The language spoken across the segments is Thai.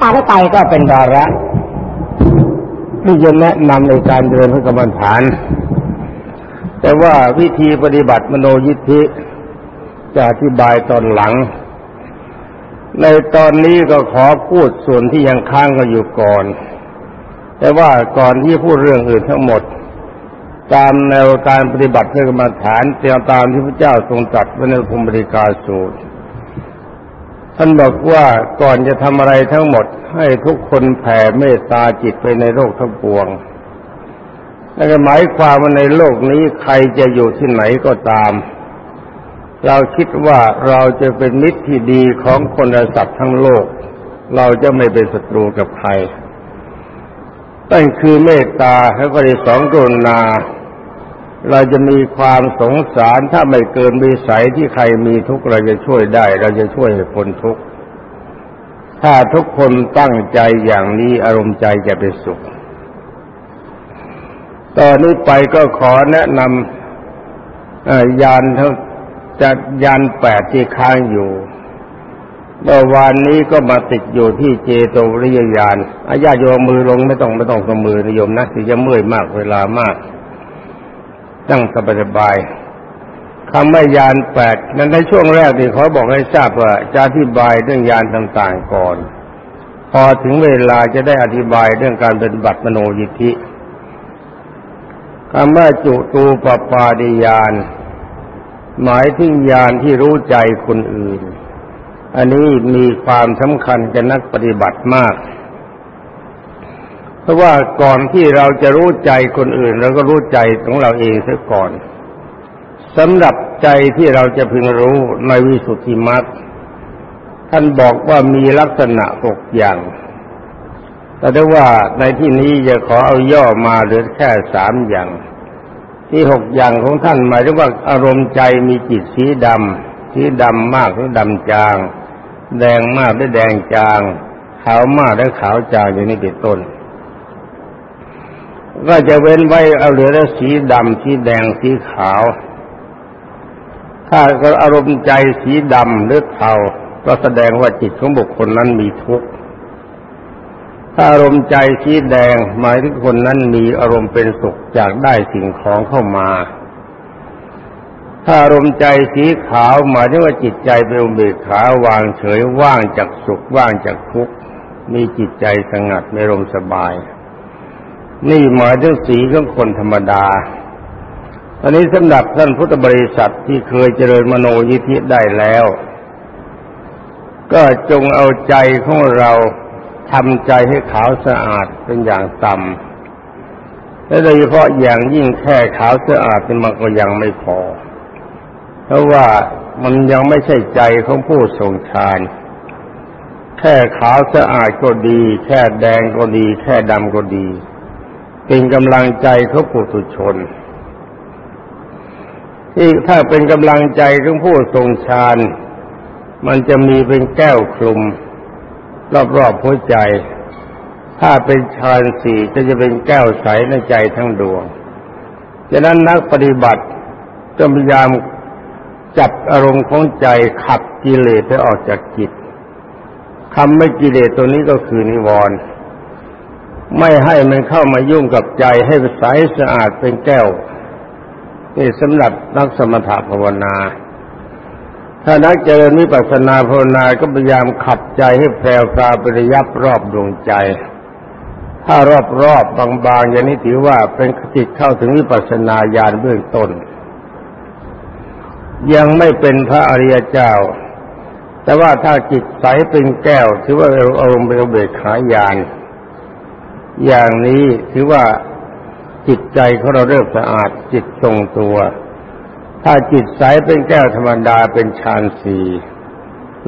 ตามไปก็เป็นวาระที่จะแนะนำในการเดินพระกรรมฐาน แต่ว่าวิธีปฏิบัติมโนยิทธิจะอธิบายตอนหลัง ในตอนนี้ก็ขอพูดส่วนที่ยังค้างกันอยู่ก่อน แต่ว่าก่อนที่พูดเรื่องอื่นทั้งหมด ตามแนวการปฏิบัติพื่อกรรมฐานเตรียมตามที่พระเจ้าทรงตรัสไว้ในภูมิบริการสูตร ท่านบอกว่าก่อนจะทำอะไรทั้งหมด ให้ทุกคนแผ่เมตตาจิตไปในโลกทั้งปวงนั่นก็หมายความว่าในโลกนี้ใครจะอยู่ที่ไหนก็ตาม เราคิดว่าเราจะเป็นมิตรที่ดีของคนและสัตว์ทั้งโลก เราจะไม่เป็นศัตรูกับใครนั่นคือเมตตาแล้วก็ในสองกรุณา เราจะมีความสงสารถ้าไม่เกินวิสัยที่ใครมีทุกข์เราจะช่วยได้ เราจะช่วยให้พ้นทุกข์ถ้าทุกคนตั้งใจอย่างนี้อารมณ์ใจจะเป็นสุข ตอนนี้ไปก็ขอแนะนำยานทั้งจัดยานแปดที่ค้างอยู่เมื่อวานนี้ก็มาติดอยู่ที่เจโตวริยญาณอาญาโยมมือลงไม่ต้องไม่ต้องกับมือนิยมนะที่จะเมื่อยมากเวลามาก ตั้งสบายๆคำว่ายานแปดนั้นในช่วงแรกที่เขาบอกให้ทราบว่าจะอธิบายเรื่องยานต่างๆก่อน พอถึงเวลาจะได้อธิบายเรื่องการป็นบัตรมโนยิทธิคำว่าจุตูปปาดิยาน หมายถึงญาณที่รู้ใจคนอื่น อันนี้มีความสำคัญกับนักปฏิบัติมาก ราะว่าก่อนที่เราจะรู้ใจคนอื่นเราก็รู้ใจของเราเองเสียก่อนสำหรับใจที่เราจะพึงรู้ในวิสุทธิมรรคท่านบอกว่ามีลักษณะหกอย่าง แต่ได้ว่าในที่นี้จะขอเอาย่อมาเหลือแค่สามอย่าง ที่หกอย่างของท่านหมายถึงว่าอารมณ์ใจมีจิตสีดำสีดำมากหรือดำจาง แดงมากหรือแดงจาง ขาวมากหรือขาวจางอย่างนี้เป็นต้น ก็จะเว้นไว้เอาเหลือแต่สีดำสีแดงสีขาว ถ้าอารมณ์ใจสีดำหรือเทาก็แสดงว่าจิตของบุคคลนั้นมีทุกข์ถ้าอารมณ์ใจสีแดงหมายถึงคนนั้นมีอารมณ์เป็นสุขจากได้สิ่งของเข้ามา ถ้าอารมณ์ใจสีขาวหมายถึงว่าจิตใจเป็นอุเบกขาวางเฉยว่างจากสุขว่างจากทุกข์มีจิตใจสงัดไม่รมสบาย นี่หมายถึงสีของคนธรรมดาอันนี้สำหรับท่านพุทธบริษัทที่เคยเจริญมโนยิธิได้แล้ว ก็จงเอาใจของเราทำใจให้ขาวสะอาดเป็นอย่างต่ำและโดยเฉพาะอย่างยิ่งแค่ขาวสะอาดนี่มันก็ยังไม่พอ เพราะว่ามันยังไม่ใช่ใจของผู้ทรงฌานแค่ขาวสะอาดก็ดี แค่แดงก็ดี แค่ดำก็ดี เป็นกำลังใจของผู้ตุชนที่ถ้าเป็นกำลังใจของผู้ทรงฌาน มันจะมีเป็นแก้วคลุม รอบๆหัวใจ ถ้าเป็นฌานสี่ก็จะเป็นแก้วใสในใจทั้งดวงฉะนั้นนักปฏิบัติจะพยายามจับอารมณ์ของใจขับกิเลสให้ออกจากจิตคำไม่กิเลสตัวนี้ก็คือนิวรณ์ ไม่ให้มันเข้ามายุ่งกับใจให้ใสสะอาดเป็นแก้ว นี่สำหรับนักสมถะภาวนา ถ้านักเจริญวิปัสสนาภาวนาก็พยายามขับใจให้แพรวพราไประยับรอบดวงใจ ถ้ารอบรอบบางๆอย่างนี้ถือว่าเป็นจิตเข้าถึงวิปัสสนาญาณเบื้องต้น ยังไม่เป็นพระอริยเจ้า แต่ว่าถ้าจิตใสเป็นแก้ว ถือว่าอารมณ์เป็นเบิกขาญาณ อย่างนี้ถือว่าจิตใจของเราเริ่มสะอาดจิตทรงตัว ถ้าจิตใสเป็นแก้วธรรมดาเป็นฌานสี่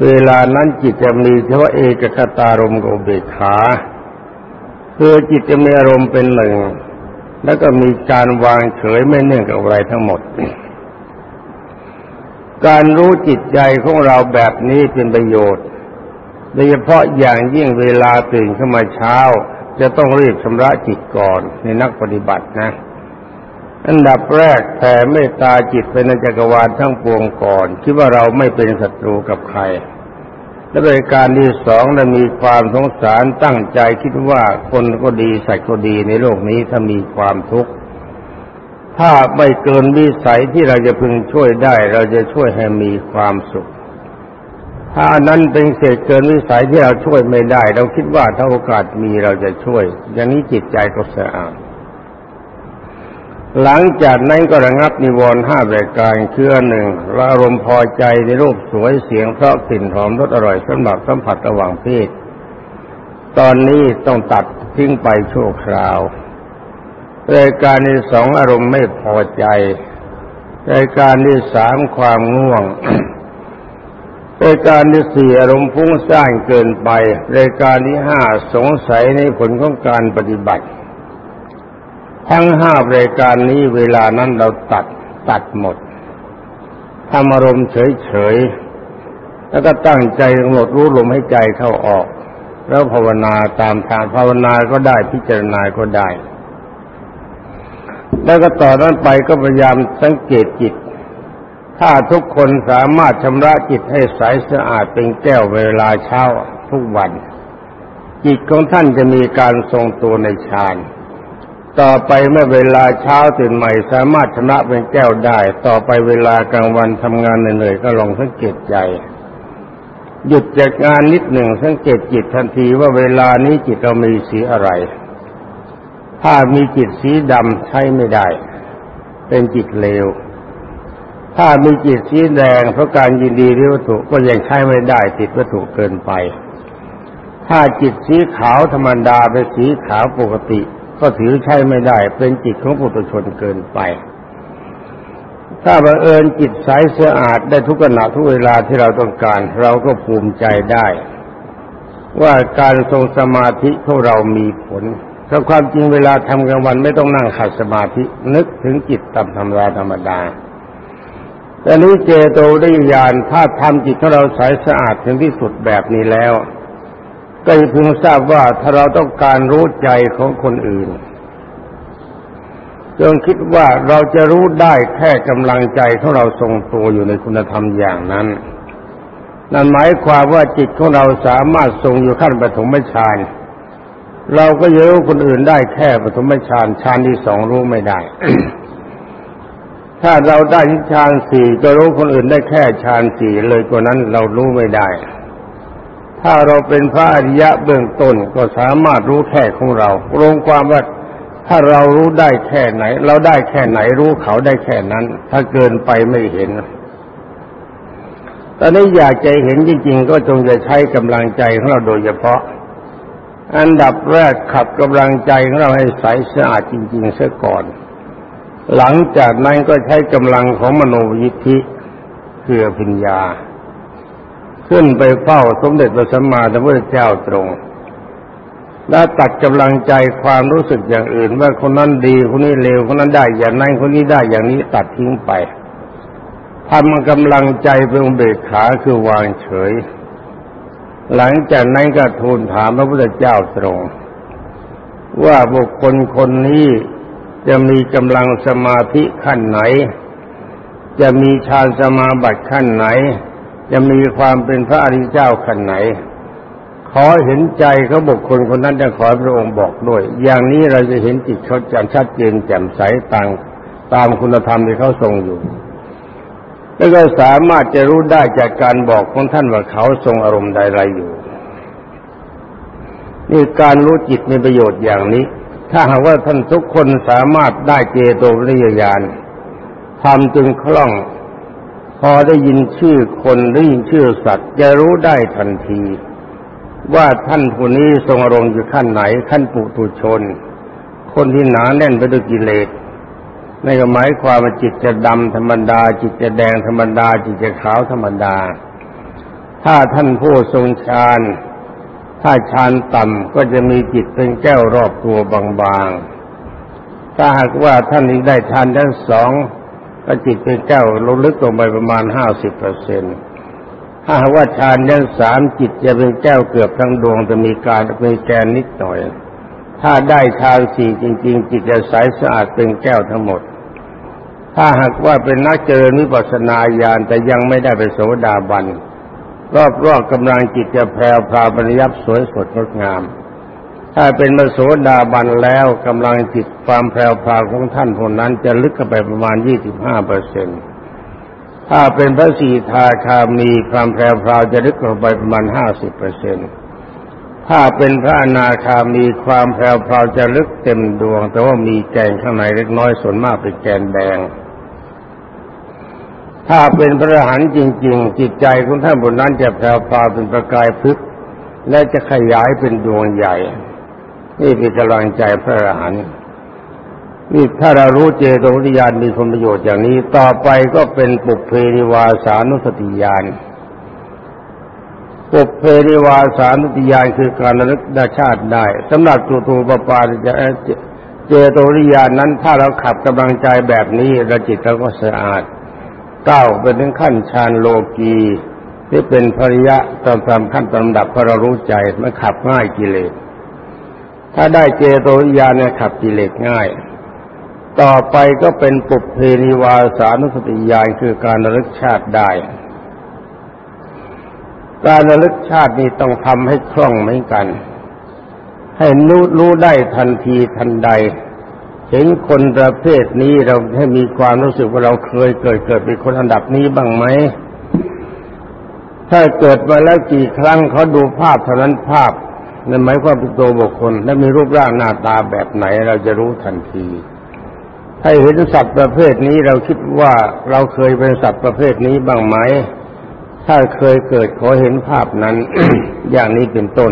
เวลานั้นจิตจะมีเฉพาะเอกคตารมกับเบขาคือจิตจะมีอารมณ์เป็นหนึ่ง แล้วก็มีการวางเฉยไม่เนื่องกับอะไรทั้งหมด การรู้จิตใจของเราแบบนี้เป็นประโยชน์โดยเฉพาะอย่างยิ่งเวลาตื่นขึ้นมาเช้า จะต้องรีบชำระจิตก่อนในนักปฏิบัตินะ อันดับแรกแผ่เมตตาจิตไปในจักรวาลทั้งปวงก่อน คิดว่าเราไม่เป็นศัตรูกับใคร และบริการที่สองเรามีความสงสารตั้งใจคิดว่าคนก็ดีสัตว์ก็ดีในโลกนี้ถ้ามีความทุกข์ถ้าไม่เกินวิสัยที่เราจะพึงช่วยได้ เราจะช่วยให้มีความสุข ถ้านั้นเป็นเศษเกินวิสัยที่เราช่วยไม่ได้ เราคิดว่าถ้าโอกาสมีเราจะช่วย อย่างนี้จิตใจก็สะอาด หลังจากนั้นก็ระงับนิวรณ์ห้าบริการเคือหนึ่งอารมณ์พอใจในรูปสวยเสียงเพราะกลิ่นหอมรสอร่อยสำหรับสัมผัสระหว่างเพศ ตอนนี้ต้องตัดทิ้งไปชั่วคราวรายการที่สองอารมณ์ไม่พอใจรายการที่สามความง่วง รายการที่สี่อารมณ์ฟุ้งซ่านเกินไป รายการที่ห้าสงสัยในผลของการปฏิบัติ ทั้งห้ารายการนี้เวลานั้นเราตัดตัดหมดทำอารมณ์เฉยๆ แล้วก็ตั้งใจกำหนดรู้ลมให้ใจเข้าออก แล้วภาวนาตามทางภาวนาก็ได้พิจารณาก็ได้ แล้วก็ต่อนั้นไปก็พยายามสังเกตจิต ถ้าทุกคนสามารถชำระจิตให้ใสสะอาดเป็นแก้วเวลาเช้าทุกวัน จิตของท่านจะมีการทรงตัวในฌานต่อไปเมื่อเวลาเช้าตื่นใหม่สามารถชำระเป็นแก้วได้ ต่อไปเวลากลางวันทำงานเหนื่อยๆก็ลองสังเกตใจ หยุดจากงานนิดหนึ่งสังเกตจิตทันทีว่าเวลานี้จิตเรามีสีอะไร ถ้ามีจิตสีดำใช้ไม่ได้ เป็นจิตเลว ถ้ามีจิตสีแดงเพราะการยินดีด้วยวัตถุก็ยังใช้ไม่ได้ติดวัตถุเกินไป ถ้าจิตสีขาวธรรมดาเป็นสีขาวปกติ ก็ถือใช้ไม่ได้เป็นจิตของปุถุชนเกินไป ถ้าบังเอิญจิตใสสะอาดได้ทุกขณะทุกเวลาที่เราต้องการ เราก็ภูมิใจได้ ว่าการทรงสมาธิของเรามีผลถ้าความจริงเวลาทำกลางวันไม่ต้องนั่งขัดสมาธินึกถึงจิตตามธรรมดาธรรมดา แต่นี้เจโตได้ยานถ้าทำจิตของเราใสสะอาดถึงที่สุดแบบนี้แล้ว ก็จะพึงทราบว่าถ้าเราต้องการรู้ใจของคนอื่นจงคิดว่าเราจะรู้ได้แค่กำลังใจของเราทรงตัวอยู่ในคุณธรรมอย่างนั้น นั่นหมายความว่าจิตของเราสามารถทรงอยู่ขั้นปฐมฌานเราก็จะรู้คนอื่นได้แค่ปฐมฌานฌานที่สองรู้ไม่ได้ ถ้าเราได้ฌานสี่จะรู้คนอื่นได้แค่ฌานสี่เลยกว่านั้นเรารู้ไม่ได้ ถ้าเราเป็นพระอริยะเบื้องต้นก็สามารถรู้แค่ของเราลงความว่าถ้าเรารู้ได้แค่ไหน เราได้แค่ไหนรู้เขาได้แค่นั้น ถ้าเกินไปไม่เห็นตอนนี้อยากใจเห็นจริงๆ ก็จงจะใช้กำลังใจของเราโดยเฉพาะ อันดับแรกขับกำลังใจของเราให้ใสสะอาดจริงๆเสียก่อน หลังจากนั้นก็ใช้กำลังของมโนยิทธิคือพิญญา ขึ้นไปเฝ้าสมเด็จพระสัมมาสัมพุทธเจ้าตรง และตัดกำลังใจความรู้สึกอย่างอื่น ว่าคนนั้นดีคนนี้เลวคนนั้นได้อย่างนั้นคนนี้ได้อย่างนี้ตัดทิ้งไปทำกำลังใจเป็นเบกขาคือวางเฉย หลังจากนั้นก็ทูลถามพระพุทธเจ้าตรง ว่าบุคคลคนนี้ จะมีกำลังสมาธิขั้นไหน จะมีฌานสมาบัติขั้นไหน จะมีความเป็นพระอริยเจ้าขั้นไหน ขอเห็นใจเขาบุคคลคนนั้นจะขอพระองค์บอกด้วย อย่างนี้เราจะเห็นจิตเขาจ่มชัดเจนแจ่มใสต่างตามคุณธรรมที่เขาทรงอยู่ แล้วก็สามารถจะรู้ได้จากการบอกของท่านว่าเขาทรงอารมณ์ใดๆอยู่นี่การรู้จิตมีประโยชน์อย่างนี้ ถ้าหากว่าท่านทุกคนสามารถได้เจโตวิญญาณทำจึงคล่อง พอได้ยินชื่อคนได้ยินชื่อสัตว์ จะรู้ได้ทันที ว่าท่านผู้นี้ทรงอารมณ์อยู่ขั้นไหนขั้นปุถุชน คนที่หนาแน่นไปด้วยกิเลสในก็หมายความว่าจิตจะดำธรรมดา จิตจะแดงธรรมดา จิตจะขาวธรรมดา ถ้าท่านผู้ทรงฌาน ถ้าฌานต่ำก็จะมีจิตเป็นแก้วรอบตัวบางๆ ถ้าหากว่าท่านนี้ได้ฌานทั้งสองก็จิตเป็นแก้วลงลึกลงไปประมาณห้าสิบเปอร์เซ็นต์ถ้าว่าฌานยันสามจิตจะเป็นแก้วเกือบทั้งดวงจะมีการมีแกนนิดหน่อย ถ้าได้ฌานสี่จริง ๆ จิตจะใสสะอาดเป็นแก้วทั้งหมด ถ้าหากว่าเป็นนักเจริญวิปัสสนาญาณแต่ยังไม่ได้ไปโสดาบัน รอบๆกำลังจิตจะแพรวพราวบริยับสวยสดงดงาม ถ้าเป็นมโสดาบันแล้วกำลังจิตความแพรวพราวของท่านคนนั้นจะลึกเข้าไปประมาณ 25เปอร์เซ็นต์ถ้าเป็นพระสีทาคามีความแพรวพราวจะลึกเข้าไปประมาณ 50เปอร์เซ็นต์ถ้าเป็นพระอนาคามีความแพรวพราวจะลึกเต็มดวง แต่ว่ามีแกนข้างในเล็กน้อยส่วนมากเป็นแกนแดง ถ้าเป็นพระอรหันต์จริง ๆ จิตใจของท่านบนนั้นจะแพรวพาเป็นประกายพึก และจะขยายเป็นดวงใหญ่ นี่เป็นกำลังใจพระอรหันต์นี่ถ้าเรารู้เจโตวิญญาณมีผลประโยชน์อย่างนี้ ต่อไปก็เป็นปุเพนิวาสานุสติญาณปุเพนิวาสานุสติญาณคือการระลึกด้ชาติได้สำหรับจุตูปปาจะเจโตวิญญาณนั้น ถ้าเราขับกำลังใจแบบนี้เราจิตเราก็สะอาด ก้าวไปถึงขั้นฌานโลกีที่เป็นภริยะตามตามขั้นตามดับพอเรารู้ใจมันขับง่ายกิเลส ถ้าได้เจโตวิญญาณเนี่ยขับกิเลสง่าย ต่อไปก็เป็นปุเพนิวาสานุสติญาณคือการระลึกชาติได้ การระลึกชาตินี้ต้องทำให้คล่องเหมือนกัน ให้รู้รู้ได้ทันทีทันใด เห็นคนประเภทนี้เราให้มีความรู้สึกว่าเราเคยเกิดเกิดเป็นคนอันดับนี้บ้างไหมถ้าเกิดมาแล้วกี่ครั้งเขาดูภาพเท่านั้นภาพนั่นหมายความเป็นตัวบุคคล และมีรูปร่างหน้าตาแบบไหนเราจะรู้ทันที ถ้าเห็นสัตว์ประเภทนี้เราคิดว่าเราเคยเป็นสัตว์ประเภทนี้บ้างไหมถ้าเคยเกิดขอเห็นภาพนั้น อย่างนี้เป็นต้น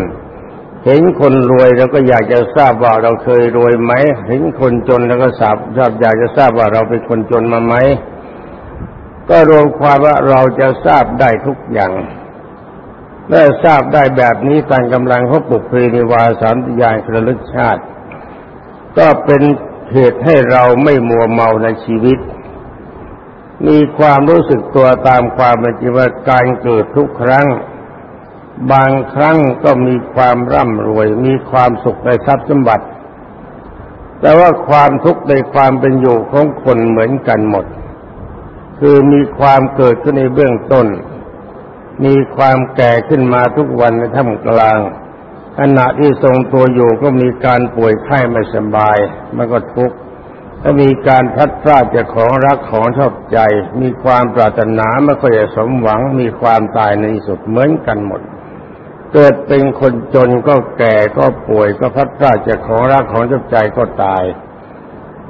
เห็นคนรวยเราก็อยากจะทราบว่าเราเคยรวยไหม เห็นคนจนเราก็ทราบชอบอยากจะทราบว่าเราเป็นคนจนมาไหม ก็รวมความว่าเราจะทราบได้ทุกอย่างเมื่อทราบได้แบบนี้การกำลังเขาปลุกเพนิวาสามติยานกระลึกชาติ ก็เป็นเหตุให้เราไม่มัวเมาในชีวิต มีความรู้สึกตัวตามความเป็นจริงว่าการเกิดทุกครั้ง บางครั้งก็มีความร่ำรวย มีความสุขในทรัพย์สมบัติ แต่ว่าความทุกข์ในความเป็นอยู่ของคนเหมือนกันหมด คือมีความเกิดขึ้นในเบื้องต้น มีความแก่ขึ้นมาทุกวันในท่ามกลางขณะที่ทรงตัวอยู่ก็มีการป่วยไข้ไม่สบาย มันก็ทุกข์ถ้ามีการพัดพลาดจากของรักของชอบใจ มีความปรารถนาไม่ค่อยสมหวัง มีความตายในสุดเหมือนกันหมด เกิดเป็นคนจนก็แก่ก็ป่วยก็พัดพลาดจากของรักของชอบใจก็ตาย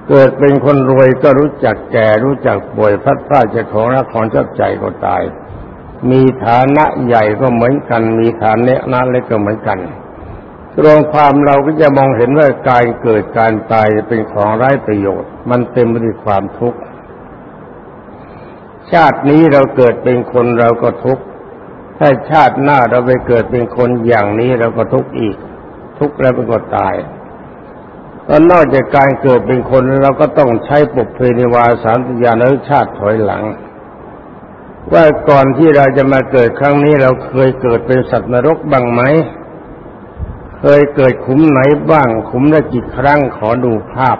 เกิดเป็นคนรวยก็รู้จักแก่รู้จักป่วยพัดพลาดจากของรักของชอบใจก็ตาย มีฐานะใหญ่ก็เหมือนกัน มีฐานะเล็กก็เหมือนกันรวมความเราก็จะมองเห็นว่าการเกิดการตายเป็นของไร้ประโยชน์ มันเต็มไปด้วยความทุกข์ชาตินี้เราเกิดเป็นคนเราก็ทุกข์ ถ้าชาติหน้าเราไปเกิดเป็นคนอย่างนี้เราก็ทุกข์อีก ทุกข์แล้วก็ตายตอนนอกจากการเกิดเป็นคนเราก็ต้องใช้ปุเพนิวาสามติยานรชาติถอยหลัง ว่าก่อนที่เราจะมาเกิดครั้งนี้เราเคยเกิดเป็นสัตว์นรกบ้างไหมเคยเกิดขุมไหนบ้าง ขุมละกี่ครั้งขอดูภาพ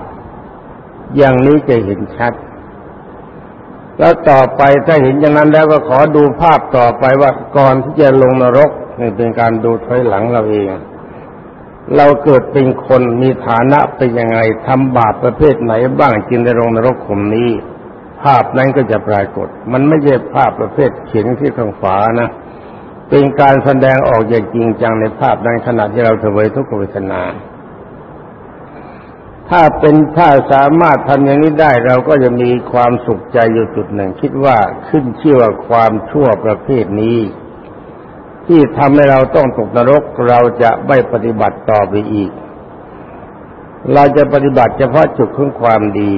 อย่างนี้จะเห็นชัด แล้วต่อไปถ้าเห็นอย่างนั้นแล้วก็ขอดูภาพต่อไปว่าก่อนที่จะลงนรกนี่เป็นการดูถอยหลังเราเอง เราเกิดเป็นคนมีฐานะเป็นยังไงทำบาปประเภทไหนบ้างจึงได้ลงนรกขุมนี้ ภาพนั้นก็จะปรากฏ มันไม่ใช่ภาพประเภทเขียนที่ข้างฝานะ เป็นการแสดงออกอย่างจริงจังในภาพในขณะที่เราเถวยทุกขเวทนา ถ้าเป็นถ้าสามารถทำอย่างนี้ได้เราก็จะมีความสุขใจอยู่จุดหนึ่ง คิดว่าขึ้นชื่อว่าความชั่วประเภทนี้ ที่ทำให้เราต้องตกนรกเราจะไม่ปฏิบัติต่อไปอีก เราจะปฏิบัติเฉพาะจุดของความดี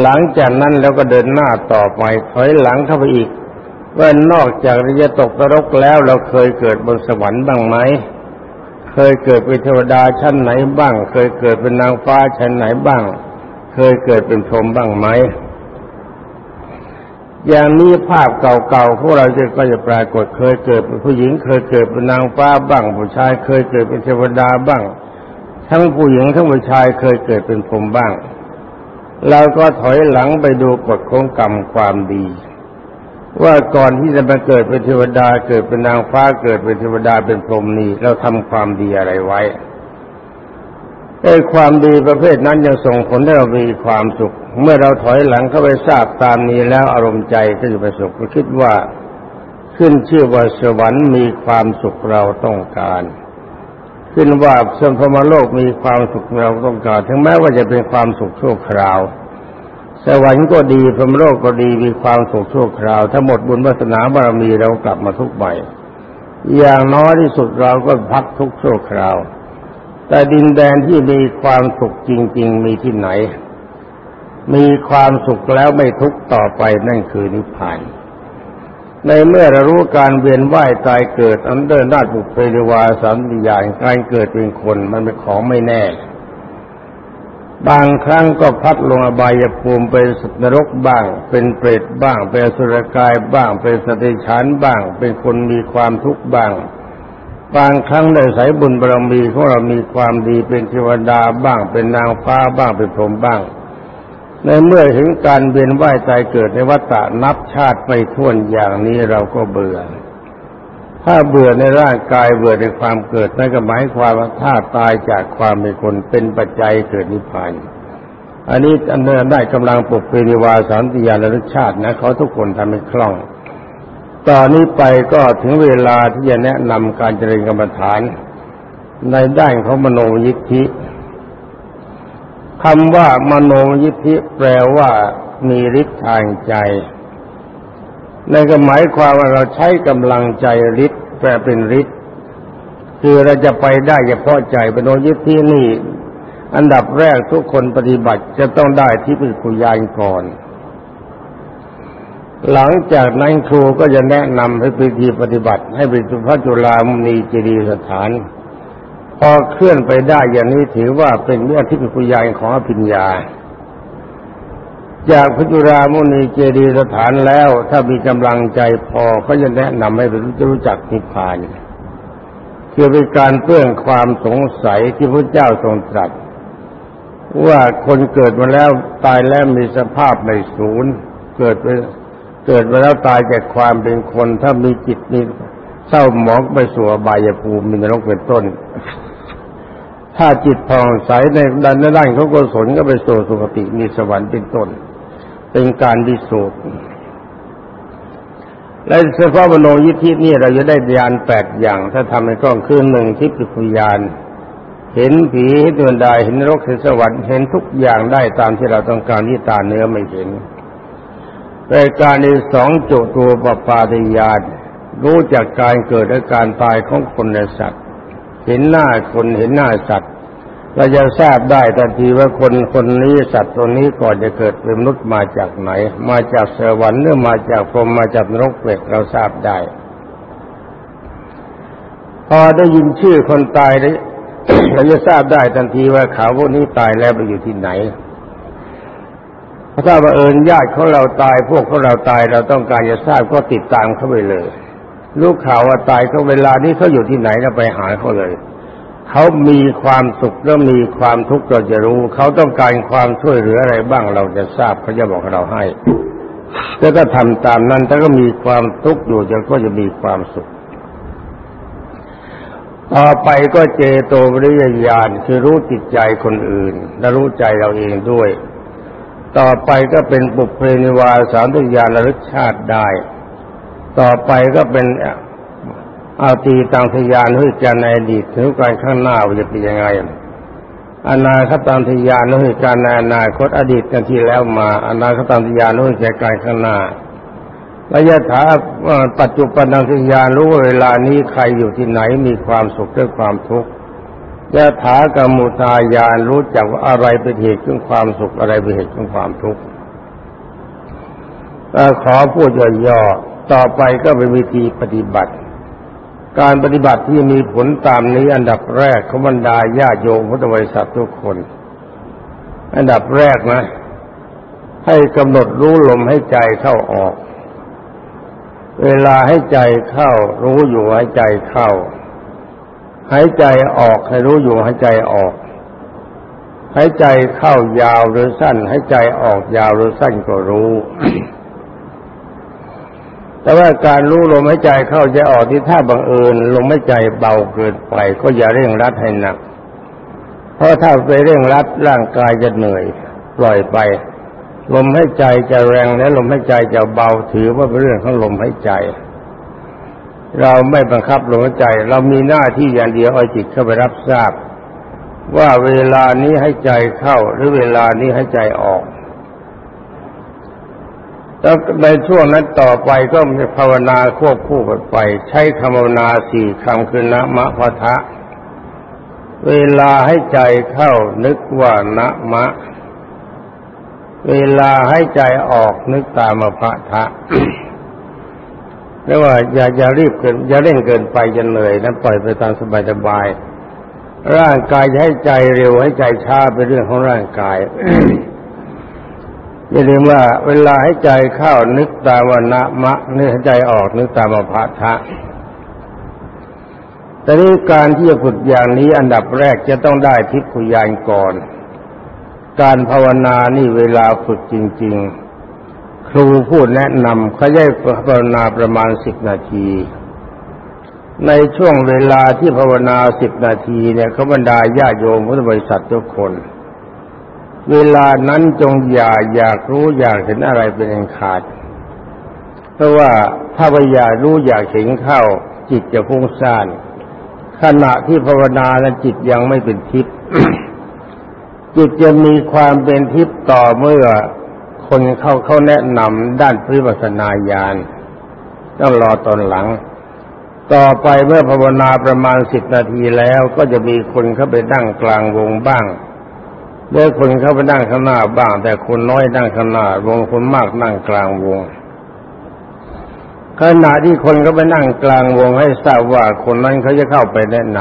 หลังจากนั้นเราก็เดินหน้าต่อไปถอยหลังเข้าไปอีกว่านอกจากจะตกนรกแล้วเราเคยเกิดบนสวรรค์บ้างไหม เคยเกิดเป็นเทวดาชั้นไหนบ้าง เคยเกิดเป็นนางฟ้าชั้นไหนบ้าง เคยเกิดเป็นพรหมบ้างไหม อย่างนี้ภาพเก่าๆพวกเราจะก็จะปรากฏเคยเกิดเป็นผู้หญิง เคยเกิดเป็นนางฟ้าบ้าง ผู้ชายเคยเกิดเป็นเทวดาบ้าง ทั้งผู้หญิงทั้งผู้ชายเคยเกิดเป็นพรหมบ้างเราก็ถอยหลังไปดูกฎของกรรมความดี ว่าก่อนที่จะมาเกิดเป็นเทวดาเกิดเป็นนางฟ้าเกิดเป็นเทวดาเป็นพรหมนี่เราทำความดีอะไรไว้ไอ้ความดีประเภทนั้นยังส่งผลให้เรามีความสุข เมื่อเราถอยหลังเข้าไปทราบตามนี้แล้วอารมณ์ใจก็จะประสบคิดว่าขึ้นชื่อว่าสวรรค์มีความสุขเราต้องการ ขึ้นว่าสมพมโลกมีความสุขเราต้องการ ถึงแม้ว่าจะเป็นความสุขชั่วคราว สวรรค์ก็ดีพรหมโลกก็ดีมีความสุขชั่วคราวถ้าหมดบุญวาสนาบารมีเรากลับมาทุกใบ อย่างน้อยที่สุดเราก็พักทุกชั่วคราว แต่ดินแดนที่มีความสุขจริง ๆ มีที่ไหน มีความสุขแล้วไม่ทุกต่อไปนั่นคือนิพพานในเมื่อเรารู้การเวียนว่ายตายเกิดอันเดินนาบุกเพริวาสัมวิญญาณการเกิดเป็นคนมันเป็นของไม่แน่ บางครั้งก็พัดลงอบายภูมิเป็นสัตว์นรกบ้าง เป็นเปรตบ้าง เป็นสุรกายบ้าง เป็นสติฉันบ้าง เป็นคนมีความทุกข์บ้าง บางครั้งในสายบุญบารมีของเรามีความดีเป็นเทวดาบ้าง เป็นนางฟ้าบ้างเป็นพรหมบ้าง ในเมื่อถึงการเวียนว่ายตายเกิดในวัฏฏะนับชาติไม่ท้วนอย่างนี้เราก็เบื่อ ถ้าเบื่อในร่างกายเบื่อในความเกิดนั่นก็หมายความว่าถ้าตายจากความเป็นคนเป็นปัจจัยเกิดนิพพานอันนี้อันเดินได้กำลังปกเปนิวาสันติยานรสชาตินะเขาทุกคนทำให้คล่อง ตอนนี้ไปก็ถึงเวลาที่จะแนะนำการเจริญกรรมฐาน ในด้านของมโนยิทธิคำว่ามโนยิทธิแปลว่ามีฤทธิ์ทางใจ ในก็หมายความว่าเราใช้กำลังใจฤทธิ์แปลเป็นฤทธิ์คือเราจะไปได้เฉพาะใจมโนยิทธินี่ อันดับแรกทุกคนปฏิบัติจะต้องได้ที่เป็นกุญานก่อน หลังจากนั้นครูก็จะแนะนำให้พิธีปฏิบัติ ให้ไปสุพระจุลามณีเจดีสถาน พอเคลื่อนไปได้อย่างนี้ถือว่าเป็นเรื่องที่เป็นกุญานของอภิญญา จากพระจุลามุนีเจดีสถานแล้ว ถ้ามีกำลังใจพอก็จะแนะนำให้ไปรู้จักนิพพานคือเป็นการเพื่องความสงสัยที่พระเจ้าทรงตรัส ว่าคนเกิดมาแล้วตายแล้วมีสภาพไม่สูญเกิดไปเกิดมาแล้วตายจากความเป็นคนถ้ามีจิตนี่เศร้าหมองไปสู่บายภูมิมีนรกเป็นต้น ถ้าจิตผ่องใสในด้านด้านเขาก็สนก็ไปสู่สุคติมีสวรรค์เป็นต้น เป็นการดิสูจน์และเฉพาะมโนยิทธินี่เราจะได้ญาณแปดอย่าง ถ้าทำให้กล้องคือหนึ่งทิพยญาณ เห็นผีเห็นดวงดาเห็นนรกเห็นสวรรค์เห็นทุกอย่างได้ตามที่เราต้องการที่ตาเนื้อไม่เห็นรายการในสองจุตัวปปาติญาณรู้จากการเกิดและการตายของคนและสัตว์ เห็นหน้าคนเห็นหน้าสัตว์ เราจะทราบได้ทันทีว่าคนคนนี้สัตว์ตัวนี้ก่อนจะเกิดเป็นมนุษย์มาจากไหน มาจากสวรรค์หรือมาจากพรหมมาจากนรกเปรตเราทราบได้ พอได้ยินชื่อคนตายเราจะทราบได้ทันทีว่าเขาพวกนี้ตายแล้วไปอยู่ที่ไหนถ้าบังเอิญญาติของเราตาย พวกของเราตายเราต้องการจะทราบก็ติดตามเขาไปเลย ลูกข่าวว่าตายเขาเวลานี้เขาอยู่ที่ไหนเราไปหาเขาเลย เขามีความสุขแล้วมีความทุกข์เราจะรู้ เขาต้องการความช่วยเหลืออะไรบ้างเราจะทราบเขาจะบอกเราให้แล้วก็ทำตามนั้นถ้าก็มีความทุกข์อยู่จะก็จะมีความสุข ต่อไปก็เจโตวิริยญาณคือรู้จิตใจคนอื่น และรู้ใจเราเองด้วย ต่อไปก็เป็นปุเพนิวาสามทุยานระลึกชาติได้ ต่อไปก็เป็น เอาตีตังทยานหุ้การในอดีตถึงการข้างหน้าว่าจะเป็นยังไงอนาคตังทยานหุ้การในอนาคตอดีตกันที่แล้วมา อนาคตังทยานหุ้การข้างหน้าระยะถาปัจจุบันตังทยานรู้เวลานี้ใครอยู่ที่ไหนมีความสุขหรือความทุกข์ยะถากรรมุทายานรู้จักว่าอะไรเป็นเหตุของความสุขอะไรเป็นเหตุของความทุกข์ขอพูดย่อๆต่อไปก็เป็นวิธีปฏิบัติ การปฏิบัติที่มีผลตามนี้อันดับแรกขบรรดาญาโยมพุทธบริษัททุกคน อันดับแรกนะ ให้กำหนดรู้ลมให้ใจเข้าออก เวลาให้ใจเข้า รู้อยู่ให้ใจเข้า หายใจออกให้รู้อยู่หายใจออก หายใจเข้ายาวหรือสั้นหายใจออกยาวหรือสั้นก็รู้ แต่ว่าการรู้ลมหายใจเข้าจะออกที่ถ้าบังเอิญลมหายใจเบาเกินไป ก็อย่าเร่งรัดให้หนัก เพราะถ้าไปเร่งรัดร่างกายจะเหนื่อยปล่อยไป ลมหายใจจะแรงและลมหายใจจะเบาถือว่าเป็นเรื่องของลมหายใจ เราไม่บังคับลมหายใจ เรามีหน้าที่อย่างเดียวเอาจิตเข้าไปรับทราบ ว่าเวลานี้ให้ใจเข้าหรือเวลานี้ให้ใจออก แล้วในช่วงนั้นต่อไปก็มีภาวนาควบคู่กันไป ใช้คำภาวนาสี่คำคือนะมะพะทะ เวลาให้ใจเข้านึกว่านะมะ เวลาให้ใจออกนึกตามพะทะเรียกว่าอย่าอย่ารีบเกินอย่าเร่งเกินไปจนเหนื่อยนะปล่อยไปตามสบายๆร่างกายให้ใจเร็วให้ใจช้าเป็นเรื่องของร่างกาย อย่าลืมว่าเวลาให้ใจเข้านึกตามวนะมะนึกใจออกนึกตามอภาทะแต่นี้การที่จะฝึกอย่างนี้อันดับแรกจะต้องได้ทิพยานก่อน การภาวนานี่เวลาฝึกจริง ๆ ครูพูดแนะนำเขาให้ภาวนาประมาณสิบนาที ในช่วงเวลาที่ภาวนาสิบนาทีเนี่ยเขาบรรดาญาโยมพุทธบริษัททุกคน เวลานั้นจงอย่าอยากรู้อยากเห็นอะไรเป็นอันขาด เพราะว่าถ้าไปอยากรู้อยากเห็นเข้า จิตจะพุ่งซ่านขณะที่ภาวนานั้นจิตยังไม่เป็นทิพย์จิตจะมีความเป็นทิพย์ต่อเมื่อคนเขาเขาแนะนำด้านพิปัสนาญาณต้องรอตอนหลัง ต่อไปเมื่อภาวนาประมาณสิบนาทีแล้วก็จะมีคนเข้าไปนั่งกลางวงบ้าง เมื่อคนเข้าไปนั่งข้างหน้าบ้าง แต่คนน้อยนั่งข้างหน้าวงคนมากนั่งกลางวงขณะที่คนเขาไปนั่งกลางวงให้ทราบว่าคนนั้นเขาจะเข้าไปแนะน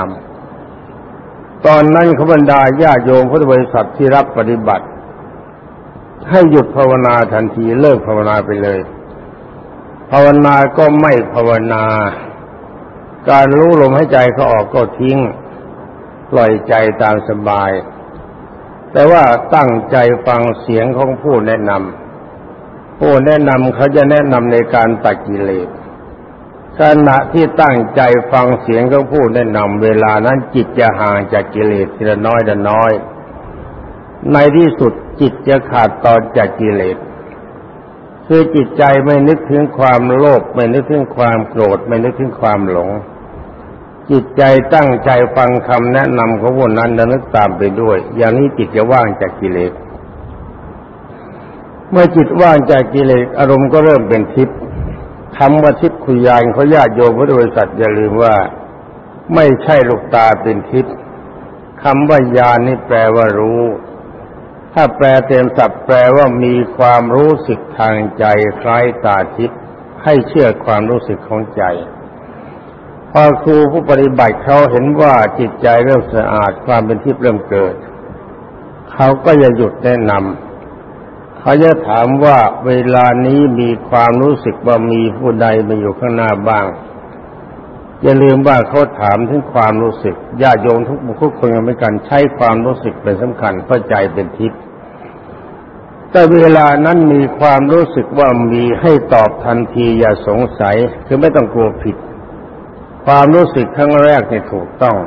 ำตอนนั้นขบรรดาญาโยมพุทธบริษัทที่รับปฏิบัติ ให้หยุดภาวนาทันทีเลิกภาวนาไปเลย ภาวนาก็ไม่ภาวนา การรู้ลมหายใจเขาออกก็ทิ้ง ปล่อยใจตามสบาย แต่ว่าตั้งใจฟังเสียงของผู้แนะนำผู้แนะนำเขาจะแนะนำในการตัดกิเลสขณะที่ตั้งใจฟังเสียงของผู้แนะนำเวลานั้นจิตจะห่างจากกิเลสทีละน้อยละน้อย ในที่สุดจิตจะขาดตอนจากกิเลสคือจิตใจไม่นึกถึงความโลภไม่นึกถึงความโกรธ ไม่นึกถึงความหลง จิตใจตั้งใจฟังคำแนะนำของวกนั้นแล้วนึกตามไปด้วย อย่างนี้จิตจะว่างจากกิเลส เมื่อจิตว่างจากกิเลสอารมณ์ก็เริ่มเป็นทิพย์คำว่าทิพย์คุยานเขาญาติโยมพุทธบริษัทอย่าลืมว่าไม่ใช่ลูกตาเป็นทิพย์คำว่ายานนี่แปลว่ารู้ ถ้าแปลเต็มศัพท์แปลว่ามีความรู้สึกทางใจคล้ายตาทิพย์ให้เชื่อความรู้สึกของใจ อครูผู้ปฏิบัติเขาเห็นว่าจิตใจเริ่มสะอาดความเป็นทิพย์เริ่มเกิด เขาก็จะหยุดแนะนำเขาจะถามว่าเวลานี้มีความรู้สึกว่ามีผู้ใดมาอยู่ข้างหน้าบ้าง อย่าลืมว่าเขาถามถึงความรู้สึกญาติโยมทุกบุคคลเหมือนกันใช้ความรู้สึกเป็นสำคัญเพราะใจเป็นทิพย์แต่เวลานั้นมีความรู้สึกว่ามีให้ตอบทันทีอย่าสงสัยคือไม่ต้องกลัวผิด ความรู้สึกครั้งแรกนี่ถูกต้อง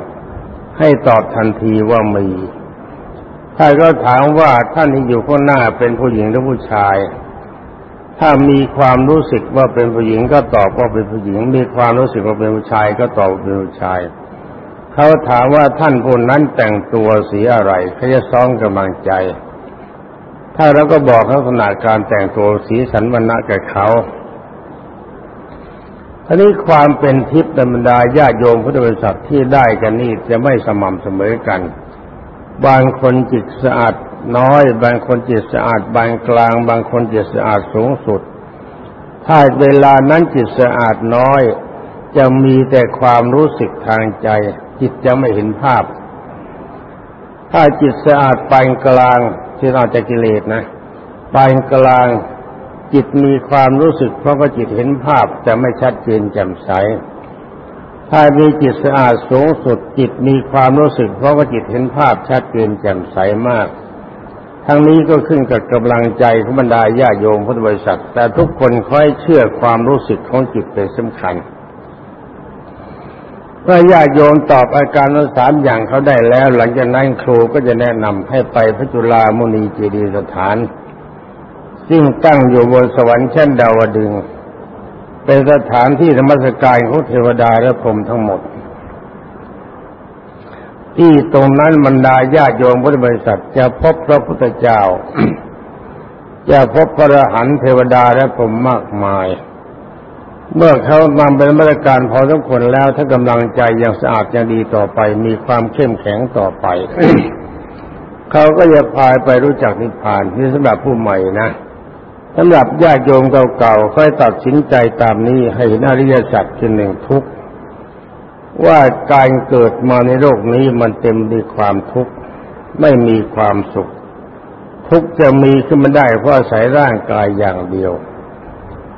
ให้ตอบทันทีว่ามี ถ้าก็ถามว่าท่านที่อยู่ข้างหน้าเป็นผู้หญิงหรือผู้ชาย ถ้ามีความรู้สึกว่าเป็นผู้หญิงก็ตอบว่าเป็นผู้หญิง มีความรู้สึกว่าเป็นผู้ชาย ก็ตอบเป็นผู้ชาย เขาถามว่าท่านคนนั้นแต่งตัวสีอะไรเขาจะซ้อมกำลังใจ ถ้าเราก็บอกลักษณะการแต่งตัวสีสันวันณะแก่เขา อันนี้ความเป็นทิพย์ธรรมดาญาติโยมพุทธบริษัทที่ได้กันนี่จะไม่สม่ำเสมอกัน บางคนจิตสะอาดน้อย บางคนจิตสะอาดบางกลาง บางคนจิตสะอาดสูงสุด ถ้าเวลานั้นจิตสะอาดน้อย จะมีแต่ความรู้สึกทางใจ จิตจะไม่เห็นภาพ ถ้าจิตสะอาดปานกลางที่เราจะกิเลสนะปานกลาง จิตมีความรู้สึกเพราะว่าจิตเห็นภาพแต่ไม่ชัดเจนแจ่มใส ถ้ามีจิตสะอาดสูงสุดจิตมีความรู้สึกเพราะว่าจิตเห็นภาพชัดเจนแจ่มใสมาก ทั้งนี้ก็ขึ้นกับกำลังใจของบรรดาญาโยมพุทธบริษัท แต่ทุกคนค่อยเชื่อความรู้สึกของจิตเป็นสำคัญเมื่อญาโยมตอบอาการทั้งสามอย่างเขาได้แล้ว หลังจากนั้นครูก็จะแนะนำให้ไปพระจุลามุนีเจดียสถาน ซึ่งตั้งอยู่บนสวรรค์ชั้นดาวดึง เป็นสถานที่ธรรมสการของเทวดาและพรหมทั้งหมด ที่ตรงนั้นบรรดาญาโยมพุทธบริษัทจะพบพระพุทธเจ้า จะพบพระอรหันต์เทวดาและพรหมมากมาย เมื่อเขานำเป็นมาตรการพอสมควรแล้วถ้ากำลังใจยังสะอาดยังดีต่อไป มีความเข้มแข็งต่อไป เขาก็จะพายไปรู้จักนิพพานนี่สำหรับผู้ใหม่นะ สำหรับญาติโยมเก่าๆค่อยตัดสินใจตามนี้ให้เห็นอริยสัจคือหนึ่งทุกข์ว่าการเกิดมาในโลกนี้มันเต็มด้วยความทุกข์ไม่มีความสุข ทุกข์จะมีขึ้นมาได้เพราะอาศัยร่างกายอย่างเดียว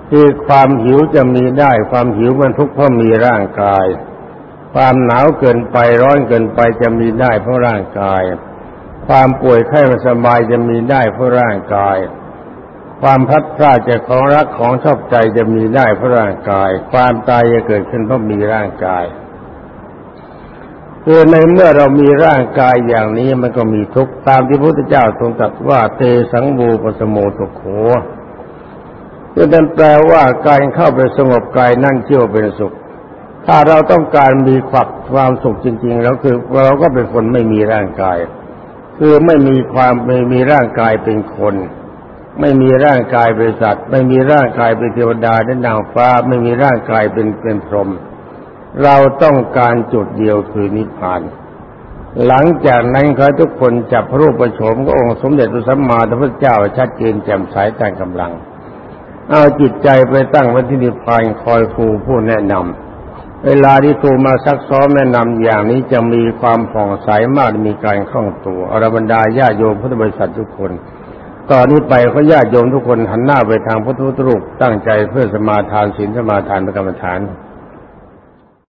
คือความหิวจะมีได้ ความหิวมันทุกข์เพราะมีร่างกาย ความหนาวเกินไปร้อนเกินไปจะมีได้เพราะร่างกาย ความป่วยไข้ไม่สบายจะมีได้เพราะร่างกาย ความพัดพรากจากของรักของชอบใจจะมีได้เพราะร่างกาย ความตายจะเกิดขึ้นเพราะมีร่างกายคือในเมื่อเรามีร่างกายอย่างนี้มันก็มีทุกข์ตามที่พระพุทธเจ้าทรงตรัสว่าเตสังบูปสโมตุโขคือนั่นแปลว่าการเข้าไปสงบกายนั่นเชื่อเป็นสุข ถ้าเราต้องการมีความความสุขจริง ๆ แล้วคือเราก็เป็นคนไม่มีร่างกาย คือไม่มีความไม่มีร่างกายเป็นคน ไม่มีร่างกายเป็นสัตว์ ไม่มีร่างกายเป็นเทวดาและนางฟ้า ไม่มีร่างกายเป็นเป็นพรหมเราต้องการจุดเดียวคือนิพพาน หลังจากนั้นเขาทุกคนจับรูปประชมก็องค์สมเด็จพระสัมมาสัมพุทธเจ้าชัดเจนแจ่มใสแต่กำลัง เอาจิตใจไปตั้งไว้ที่นิพพานคอยครูผู้แนะนำเวลาที่ครูมาซักซ้อมแนะนำอย่างนี้จะมีความผ่องใสมากมีการคล่องตัวอรบรรดาญาโยมพุทธบริษัททุกคน ตอนนี้ไปเขาญาติโยมทุกคนหันหน้าไปทางพระพุทธรูปตั้งใจเพื่อสมาทานศีลสมาทานประกรรมฐาน